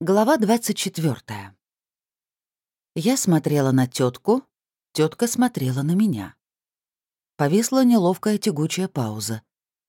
Глава 24. Я смотрела на тетку, тетка смотрела на меня. Повисла неловкая тягучая пауза.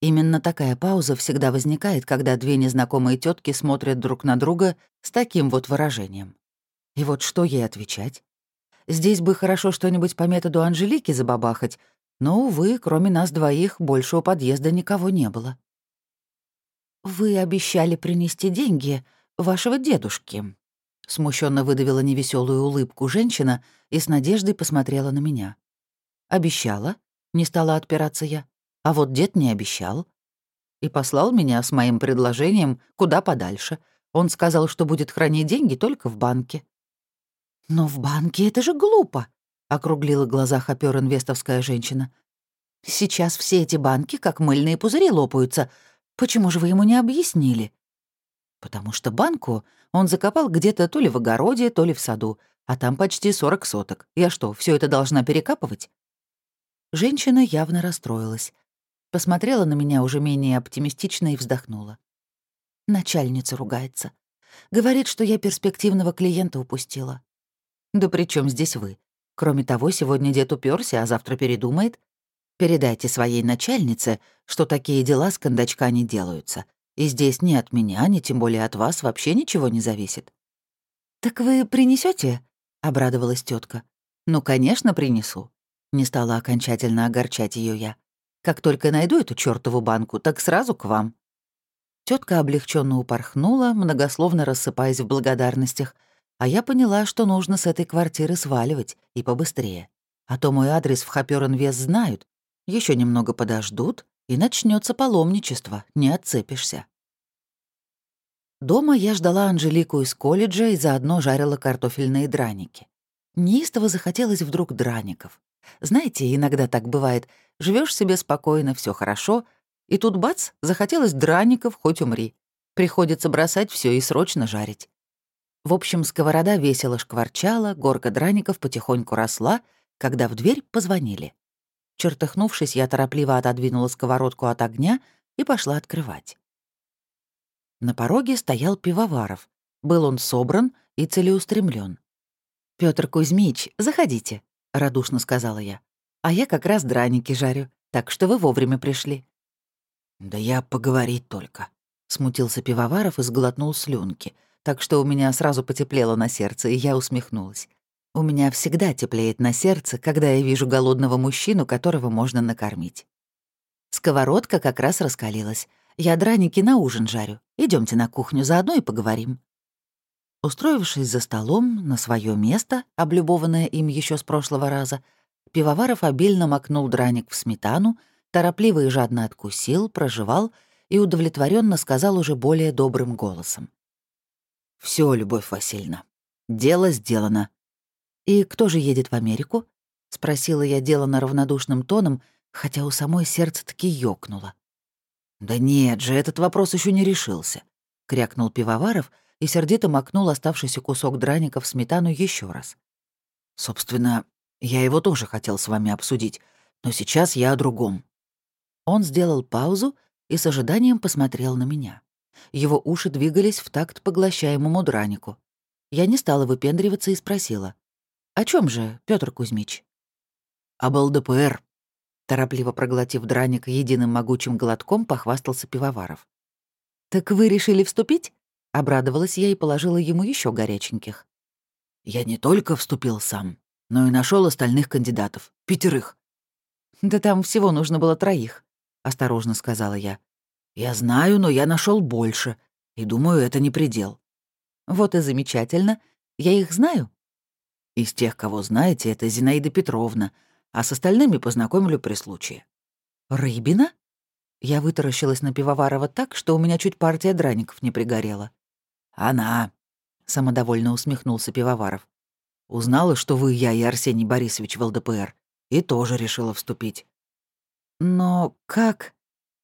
Именно такая пауза всегда возникает, когда две незнакомые тетки смотрят друг на друга с таким вот выражением. И вот что ей отвечать? Здесь бы хорошо что-нибудь по методу Анжелики забабахать, но, увы, кроме нас двоих, больше у подъезда никого не было. «Вы обещали принести деньги», вашего дедушки», — смущенно выдавила невеселую улыбку женщина и с надеждой посмотрела на меня. «Обещала?» — не стала отпираться я. «А вот дед не обещал. И послал меня с моим предложением куда подальше. Он сказал, что будет хранить деньги только в банке». «Но в банке это же глупо», — округлила глаза хопёр инвестовская женщина. «Сейчас все эти банки как мыльные пузыри лопаются. Почему же вы ему не объяснили?» Потому что банку он закопал где-то то ли в огороде, то ли в саду, а там почти 40 соток. Я что, все это должна перекапывать? Женщина явно расстроилась. Посмотрела на меня уже менее оптимистично и вздохнула. Начальница ругается. Говорит, что я перспективного клиента упустила. Да при чем здесь вы? Кроме того, сегодня дед уперся, а завтра передумает. Передайте своей начальнице, что такие дела с кондачка не делаются, и здесь ни от меня, ни тем более от вас вообще ничего не зависит». «Так вы принесете? обрадовалась тетка. «Ну, конечно, принесу». Не стала окончательно огорчать ее я. «Как только найду эту чёртову банку, так сразу к вам». Тетка облегченно упорхнула, многословно рассыпаясь в благодарностях, а я поняла, что нужно с этой квартиры сваливать, и побыстрее. А то мой адрес в Хаперенвес знают, еще немного подождут, и начнется паломничество, не отцепишься. Дома я ждала Анжелику из колледжа и заодно жарила картофельные драники. Неистово захотелось вдруг драников. Знаете, иногда так бывает. Живешь себе спокойно, все хорошо, и тут бац, захотелось драников, хоть умри. Приходится бросать все и срочно жарить. В общем, сковорода весело шкварчала, горка драников потихоньку росла, когда в дверь позвонили. Чертыхнувшись, я торопливо отодвинула сковородку от огня и пошла открывать. На пороге стоял пивоваров. Был он собран и целеустремлен. Петр Кузьмич, заходите», — радушно сказала я. «А я как раз драники жарю, так что вы вовремя пришли». «Да я поговорить только», — смутился пивоваров и сглотнул слюнки, так что у меня сразу потеплело на сердце, и я усмехнулась. У меня всегда теплеет на сердце, когда я вижу голодного мужчину, которого можно накормить. Сковородка как раз раскалилась. Я драники на ужин жарю. Идемте на кухню заодно и поговорим. Устроившись за столом на свое место, облюбованное им еще с прошлого раза, Пивоваров обильно макнул драник в сметану, торопливо и жадно откусил, проживал и удовлетворенно сказал уже более добрым голосом. Все, Любовь Васильевна, дело сделано. «И кто же едет в Америку?» — спросила я делано равнодушным тоном, хотя у самой сердце таки ёкнуло. «Да нет же, этот вопрос еще не решился», — крякнул Пивоваров и сердито макнул оставшийся кусок драника в сметану еще раз. «Собственно, я его тоже хотел с вами обсудить, но сейчас я о другом». Он сделал паузу и с ожиданием посмотрел на меня. Его уши двигались в такт поглощаемому дранику. Я не стала выпендриваться и спросила. «О чем же, Петр Кузьмич?» «Об ЛДПР», — торопливо проглотив драник единым могучим глотком, похвастался Пивоваров. «Так вы решили вступить?» — обрадовалась я и положила ему еще горяченьких. «Я не только вступил сам, но и нашел остальных кандидатов. Пятерых». «Да там всего нужно было троих», — осторожно сказала я. «Я знаю, но я нашел больше, и думаю, это не предел». «Вот и замечательно. Я их знаю?» Из тех, кого знаете, это Зинаида Петровна, а с остальными познакомлю при случае». «Рыбина?» Я вытаращилась на Пивоварова так, что у меня чуть партия драников не пригорела. «Она», — самодовольно усмехнулся Пивоваров. «Узнала, что вы, я и Арсений Борисович в ЛДПР, и тоже решила вступить». «Но как?»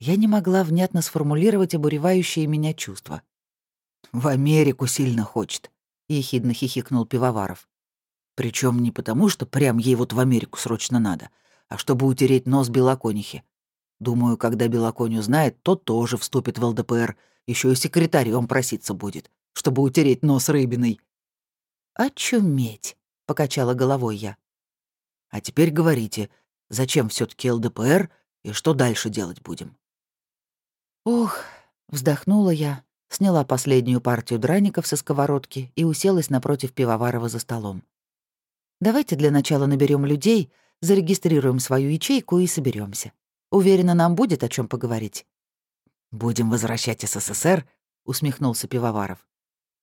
Я не могла внятно сформулировать обуревающие меня чувства. «В Америку сильно хочет», — ехидно хихикнул Пивоваров. Причем не потому, что прям ей вот в Америку срочно надо, а чтобы утереть нос Белоконихе. Думаю, когда Белоконь узнает, тот тоже вступит в ЛДПР, еще и секретарем проситься будет, чтобы утереть нос рыбиной». «Очуметь», — покачала головой я. «А теперь говорите, зачем все таки ЛДПР и что дальше делать будем?» «Ох», — вздохнула я, сняла последнюю партию драников со сковородки и уселась напротив Пивоварова за столом. «Давайте для начала наберем людей, зарегистрируем свою ячейку и соберемся. Уверена, нам будет о чем поговорить». «Будем возвращать СССР?» — усмехнулся Пивоваров.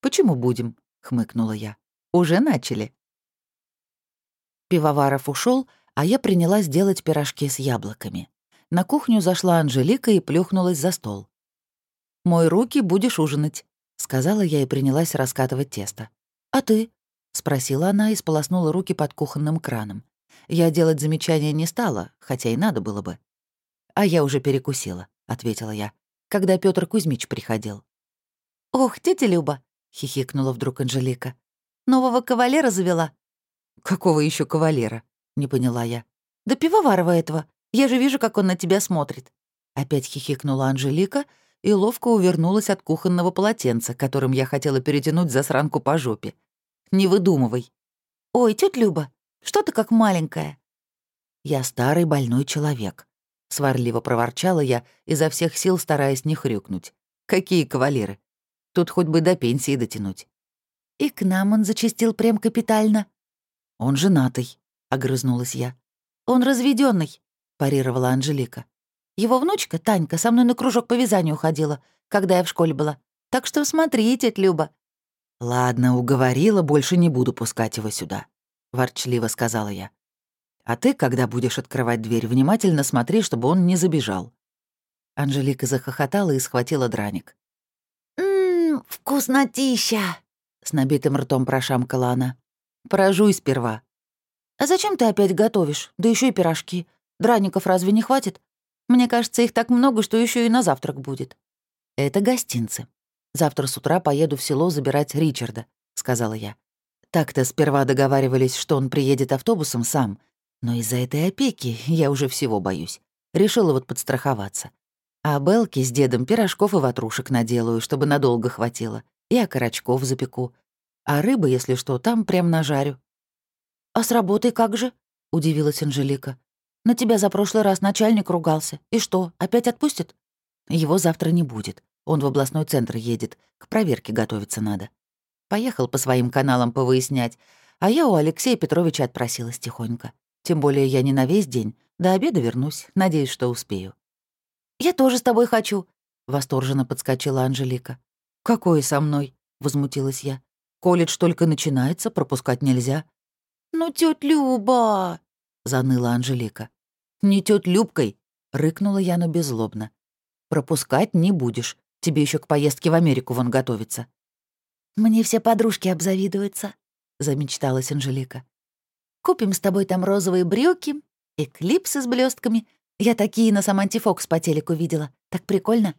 «Почему будем?» — хмыкнула я. «Уже начали». Пивоваров ушел, а я принялась делать пирожки с яблоками. На кухню зашла Анжелика и плюхнулась за стол. «Мой руки будешь ужинать», — сказала я и принялась раскатывать тесто. «А ты?» — спросила она и сполоснула руки под кухонным краном. Я делать замечания не стала, хотя и надо было бы. «А я уже перекусила», — ответила я, когда Петр Кузьмич приходил. «Ох, тетя Люба!» — хихикнула вдруг Анжелика. «Нового кавалера завела?» «Какого еще кавалера?» — не поняла я. «Да пивоварова этого. Я же вижу, как он на тебя смотрит». Опять хихикнула Анжелика и ловко увернулась от кухонного полотенца, которым я хотела перетянуть засранку по жопе. «Не выдумывай». «Ой, тетя Люба, что ты как маленькая?» «Я старый больной человек», — сварливо проворчала я, изо всех сил стараясь не хрюкнуть. «Какие кавалеры? Тут хоть бы до пенсии дотянуть». «И к нам он зачастил прям капитально». «Он женатый», — огрызнулась я. «Он разведенный, парировала Анжелика. «Его внучка, Танька, со мной на кружок по вязанию ходила, когда я в школе была. Так что смотрите, Люба». «Ладно, уговорила, больше не буду пускать его сюда», — ворчливо сказала я. А ты, когда будешь открывать дверь, внимательно смотри, чтобы он не забежал». Анжелика захохотала и схватила драник. «Ммм, вкуснотища!» — с набитым ртом прошамкала она. «Прожуй сперва». «А зачем ты опять готовишь? Да еще и пирожки. Драников разве не хватит? Мне кажется, их так много, что еще и на завтрак будет». «Это гостинцы. Завтра с утра поеду в село забирать Ричарда», — сказала я. Так-то сперва договаривались, что он приедет автобусом сам, но из-за этой опеки я уже всего боюсь. Решила вот подстраховаться. А Белки с дедом пирожков и ватрушек наделаю, чтобы надолго хватило. И окорочков запеку. А рыбы, если что, там прям нажарю. «А с работой как же?» — удивилась Анжелика. «На тебя за прошлый раз начальник ругался. И что, опять отпустит?» «Его завтра не будет. Он в областной центр едет. К проверке готовиться надо. Поехал по своим каналам повыяснять, а я у Алексея Петровича отпросилась тихонько. Тем более я не на весь день. До обеда вернусь. Надеюсь, что успею». «Я тоже с тобой хочу», — восторженно подскочила Анжелика. «Какое со мной?» — возмутилась я. «Колледж только начинается, пропускать нельзя». «Ну, тётя Люба!» — заныла Анжелика. «Не тётя Любкой!» — рыкнула Яна беззлобно. «Пропускать не будешь. Тебе еще к поездке в Америку вон готовиться». «Мне все подружки обзавидуются», — замечталась Анжелика. Купим с тобой там розовые брюки, эклипсы с блестками. Я такие на Саманти Фокс по телеку видела. Так прикольно».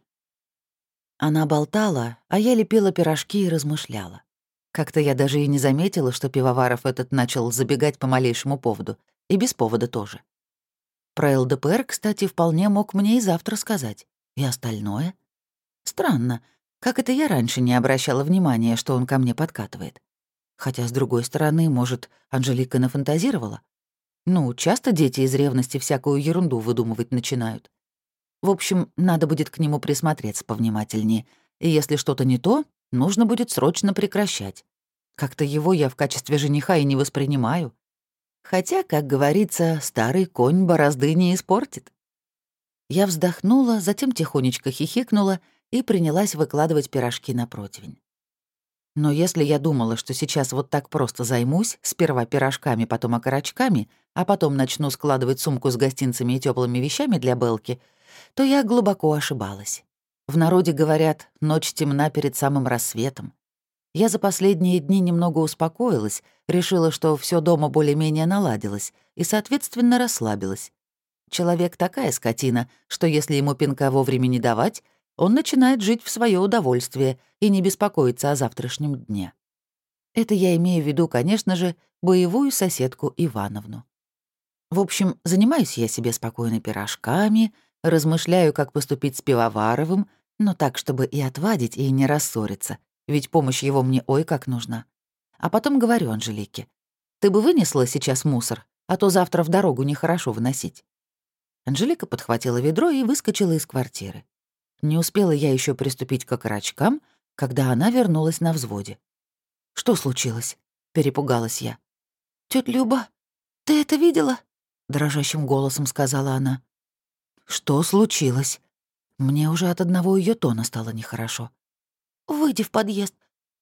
Она болтала, а я лепила пирожки и размышляла. Как-то я даже и не заметила, что пивоваров этот начал забегать по малейшему поводу. И без повода тоже. Про ЛДПР, кстати, вполне мог мне и завтра сказать. И остальное. Странно, как это я раньше не обращала внимания, что он ко мне подкатывает. Хотя, с другой стороны, может, Анжелика нафантазировала? Ну, часто дети из ревности всякую ерунду выдумывать начинают. В общем, надо будет к нему присмотреться повнимательнее. И если что-то не то, нужно будет срочно прекращать. Как-то его я в качестве жениха и не воспринимаю. Хотя, как говорится, старый конь борозды не испортит. Я вздохнула, затем тихонечко хихикнула и принялась выкладывать пирожки на противень. Но если я думала, что сейчас вот так просто займусь, сперва пирожками, потом окорочками, а потом начну складывать сумку с гостинцами и теплыми вещами для Белки, то я глубоко ошибалась. В народе говорят, ночь темна перед самым рассветом. Я за последние дни немного успокоилась, решила, что все дома более-менее наладилось, и, соответственно, расслабилась. Человек такая скотина, что если ему пинка вовремя не давать, он начинает жить в свое удовольствие и не беспокоиться о завтрашнем дне. Это я имею в виду, конечно же, боевую соседку Ивановну. В общем, занимаюсь я себе спокойно пирожками, размышляю, как поступить с Пивоваровым, Но так, чтобы и отвадить, и не рассориться, ведь помощь его мне ой как нужна. А потом говорю Анжелике, «Ты бы вынесла сейчас мусор, а то завтра в дорогу нехорошо выносить». Анжелика подхватила ведро и выскочила из квартиры. Не успела я еще приступить к окорочкам, когда она вернулась на взводе. «Что случилось?» — перепугалась я. «Тётя Люба, ты это видела?» — дрожащим голосом сказала она. «Что случилось?» Мне уже от одного ее тона стало нехорошо. «Выйди в подъезд,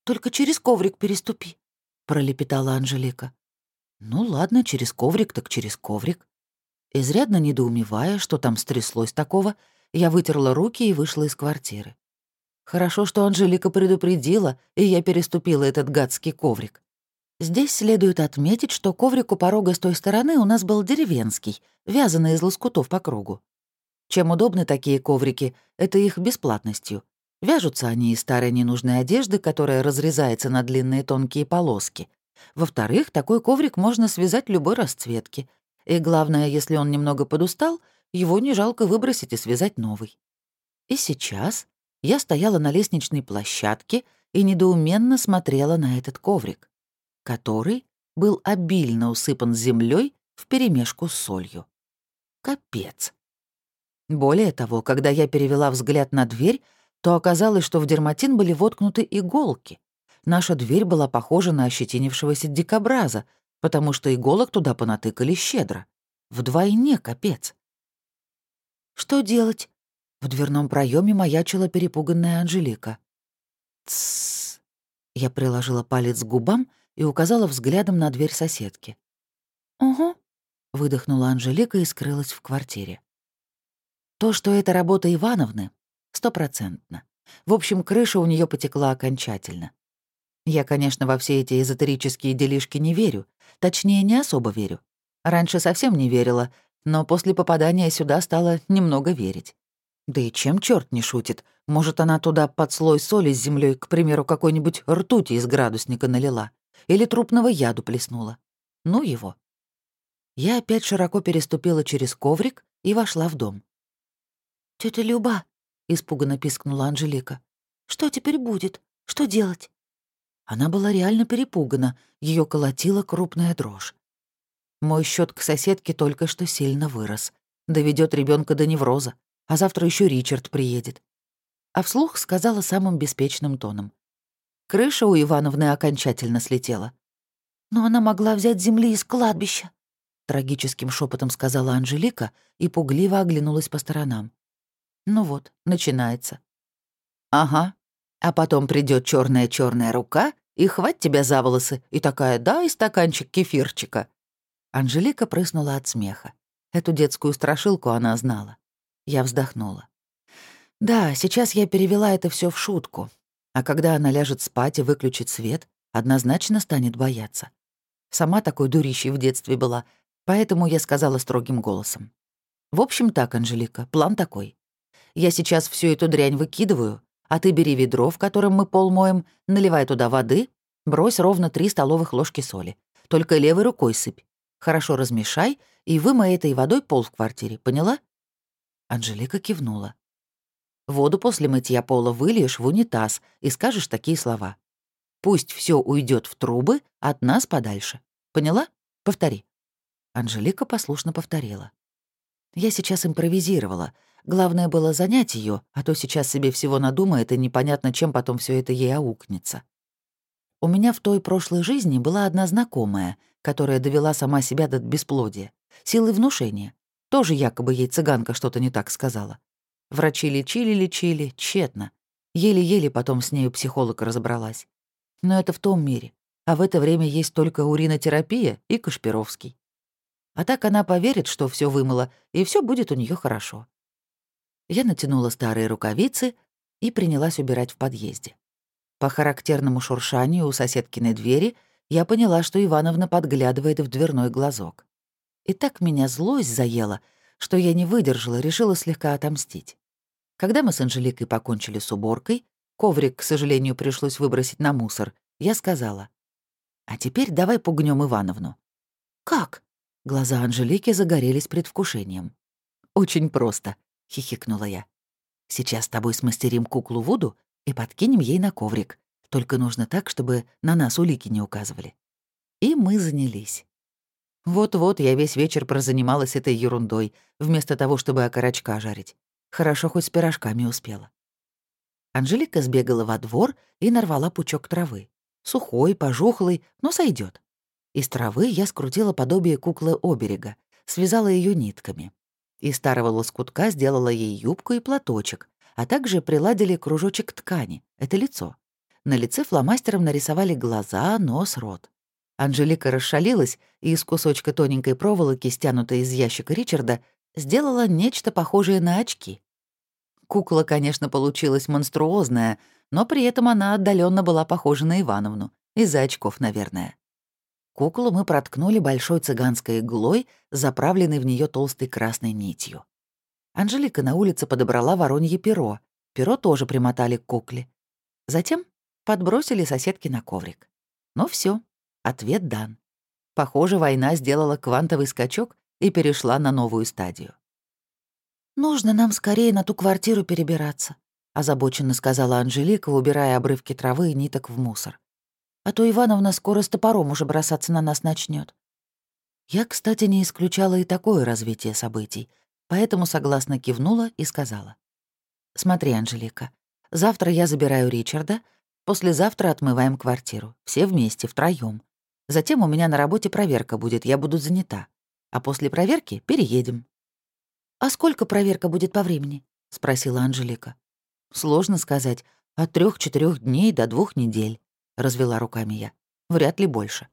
только через коврик переступи», — пролепетала Анжелика. «Ну ладно, через коврик так через коврик». Изрядно недоумевая, что там стряслось такого, я вытерла руки и вышла из квартиры. Хорошо, что Анжелика предупредила, и я переступила этот гадский коврик. Здесь следует отметить, что коврик у порога с той стороны у нас был деревенский, вязанный из лоскутов по кругу. Чем удобны такие коврики, это их бесплатностью. Вяжутся они из старой ненужной одежды, которая разрезается на длинные тонкие полоски. Во-вторых, такой коврик можно связать любой расцветки. И главное, если он немного подустал, его не жалко выбросить и связать новый. И сейчас я стояла на лестничной площадке и недоуменно смотрела на этот коврик, который был обильно усыпан землей вперемешку с солью. Капец. Более того, когда я перевела взгляд на дверь, то оказалось, что в дерматин были воткнуты иголки. Наша дверь была похожа на ощетинившегося дикобраза, потому что иголок туда понатыкали щедро. Вдвойне капец. «Что делать?» В дверном проеме маячила перепуганная Анжелика. «Тссс». Я приложила палец к губам и указала взглядом на дверь соседки. «Угу», — выдохнула Анжелика и скрылась в квартире. То, что это работа Ивановны, стопроцентно. В общем, крыша у нее потекла окончательно. Я, конечно, во все эти эзотерические делишки не верю. Точнее, не особо верю. Раньше совсем не верила, но после попадания сюда стала немного верить. Да и чем черт не шутит? Может, она туда под слой соли с землей, к примеру, какой-нибудь ртути из градусника налила? Или трупного яду плеснула? Ну его. Я опять широко переступила через коврик и вошла в дом. Тетя Люба», — испуганно пискнула Анжелика, — «что теперь будет? Что делать?» Она была реально перепугана, ее колотила крупная дрожь. Мой счет к соседке только что сильно вырос. Доведет ребенка до невроза, а завтра еще Ричард приедет. А вслух сказала самым беспечным тоном. Крыша у Ивановны окончательно слетела. Но она могла взять земли из кладбища, трагическим шепотом сказала Анжелика и пугливо оглянулась по сторонам. Ну вот, начинается. Ага. А потом придет черная черная рука и хвать тебя за волосы, и такая «дай стаканчик кефирчика». Анжелика прыснула от смеха. Эту детскую страшилку она знала. Я вздохнула. Да, сейчас я перевела это все в шутку. А когда она ляжет спать и выключит свет, однозначно станет бояться. Сама такой дурищей в детстве была, поэтому я сказала строгим голосом. В общем так, Анжелика, план такой. Я сейчас всю эту дрянь выкидываю, а ты бери ведро, в котором мы пол моем, наливай туда воды, брось ровно три столовых ложки соли. Только левой рукой сыпь. Хорошо размешай и вымой этой водой пол в квартире, поняла?» Анжелика кивнула. «Воду после мытья пола выльешь в унитаз и скажешь такие слова. Пусть все уйдет в трубы, от нас подальше. Поняла? Повтори». Анжелика послушно повторила. Я сейчас импровизировала, Главное было занять ее, а то сейчас себе всего надумает, и непонятно, чем потом все это ей аукнется. У меня в той прошлой жизни была одна знакомая, которая довела сама себя до бесплодия. Силы внушения. Тоже якобы ей цыганка что-то не так сказала. Врачи лечили-лечили, тщетно. Еле-еле потом с нею психолог разобралась. Но это в том мире. А в это время есть только уринотерапия и Кашпировский. А так она поверит, что все вымыло, и все будет у нее хорошо. Я натянула старые рукавицы и принялась убирать в подъезде. По характерному шуршанию у соседкиной двери я поняла, что Ивановна подглядывает в дверной глазок. И так меня злость заела, что я не выдержала, решила слегка отомстить. Когда мы с Анжеликой покончили с уборкой, коврик, к сожалению, пришлось выбросить на мусор, я сказала, «А теперь давай пугнем Ивановну». «Как?» Глаза Анжелики загорелись предвкушением. «Очень просто», — хихикнула я. Сейчас с тобой смастерим куклу Вуду и подкинем ей на коврик. Только нужно так, чтобы на нас улики не указывали». И мы занялись. Вот-вот я весь вечер прозанималась этой ерундой, вместо того, чтобы окорочка жарить. Хорошо, хоть с пирожками успела. Анжелика сбегала во двор и нарвала пучок травы. Сухой, пожухлый, но сойдет. Из травы я скрутила подобие куклы оберега, связала ее нитками. Из старого лоскутка сделала ей юбку и платочек, а также приладили кружочек ткани — это лицо. На лице фломастером нарисовали глаза, нос, рот. Анжелика расшалилась и из кусочка тоненькой проволоки, стянутой из ящика Ричарда, сделала нечто похожее на очки. Кукла, конечно, получилась монструозная, но при этом она отдаленно была похожа на Ивановну. Из-за очков, наверное. Куклу мы проткнули большой цыганской иглой, заправленной в нее толстой красной нитью. Анжелика на улице подобрала воронье перо. Перо тоже примотали к кукле. Затем подбросили соседки на коврик. Ну все, ответ дан. Похоже, война сделала квантовый скачок и перешла на новую стадию. «Нужно нам скорее на ту квартиру перебираться», — озабоченно сказала Анжелика, убирая обрывки травы и ниток в мусор. «А то Ивановна скоро с топором уже бросаться на нас начнет. Я, кстати, не исключала и такое развитие событий, поэтому согласно кивнула и сказала. «Смотри, Анжелика, завтра я забираю Ричарда, послезавтра отмываем квартиру, все вместе, втроём. Затем у меня на работе проверка будет, я буду занята. А после проверки переедем. «А сколько проверка будет по времени?» — спросила Анжелика. «Сложно сказать. От трех четырех дней до двух недель», — развела руками я. «Вряд ли больше».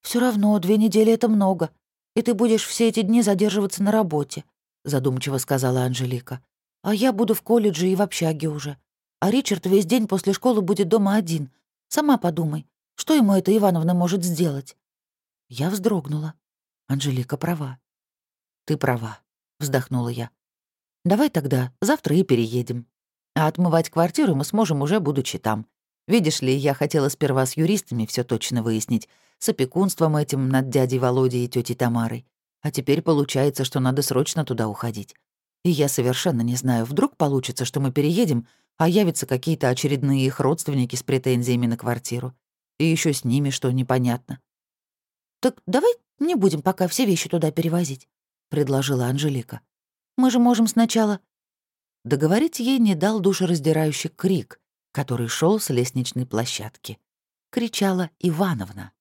Все равно две недели — это много. И ты будешь все эти дни задерживаться на работе», — задумчиво сказала Анжелика. «А я буду в колледже и в общаге уже. А Ричард весь день после школы будет дома один. Сама подумай, что ему эта Ивановна может сделать?» Я вздрогнула. Анжелика права. «Ты права», вздохнула я. «Давай тогда завтра и переедем. А отмывать квартиру мы сможем уже, будучи там. Видишь ли, я хотела сперва с юристами все точно выяснить, с опекунством этим над дядей Володей и тетей Тамарой. А теперь получается, что надо срочно туда уходить. И я совершенно не знаю, вдруг получится, что мы переедем, а явятся какие-то очередные их родственники с претензиями на квартиру. И еще с ними что непонятно. «Так давай не будем пока все вещи туда перевозить предложила Анжелика. «Мы же можем сначала...» Договорить ей не дал душераздирающий крик, который шел с лестничной площадки. Кричала Ивановна.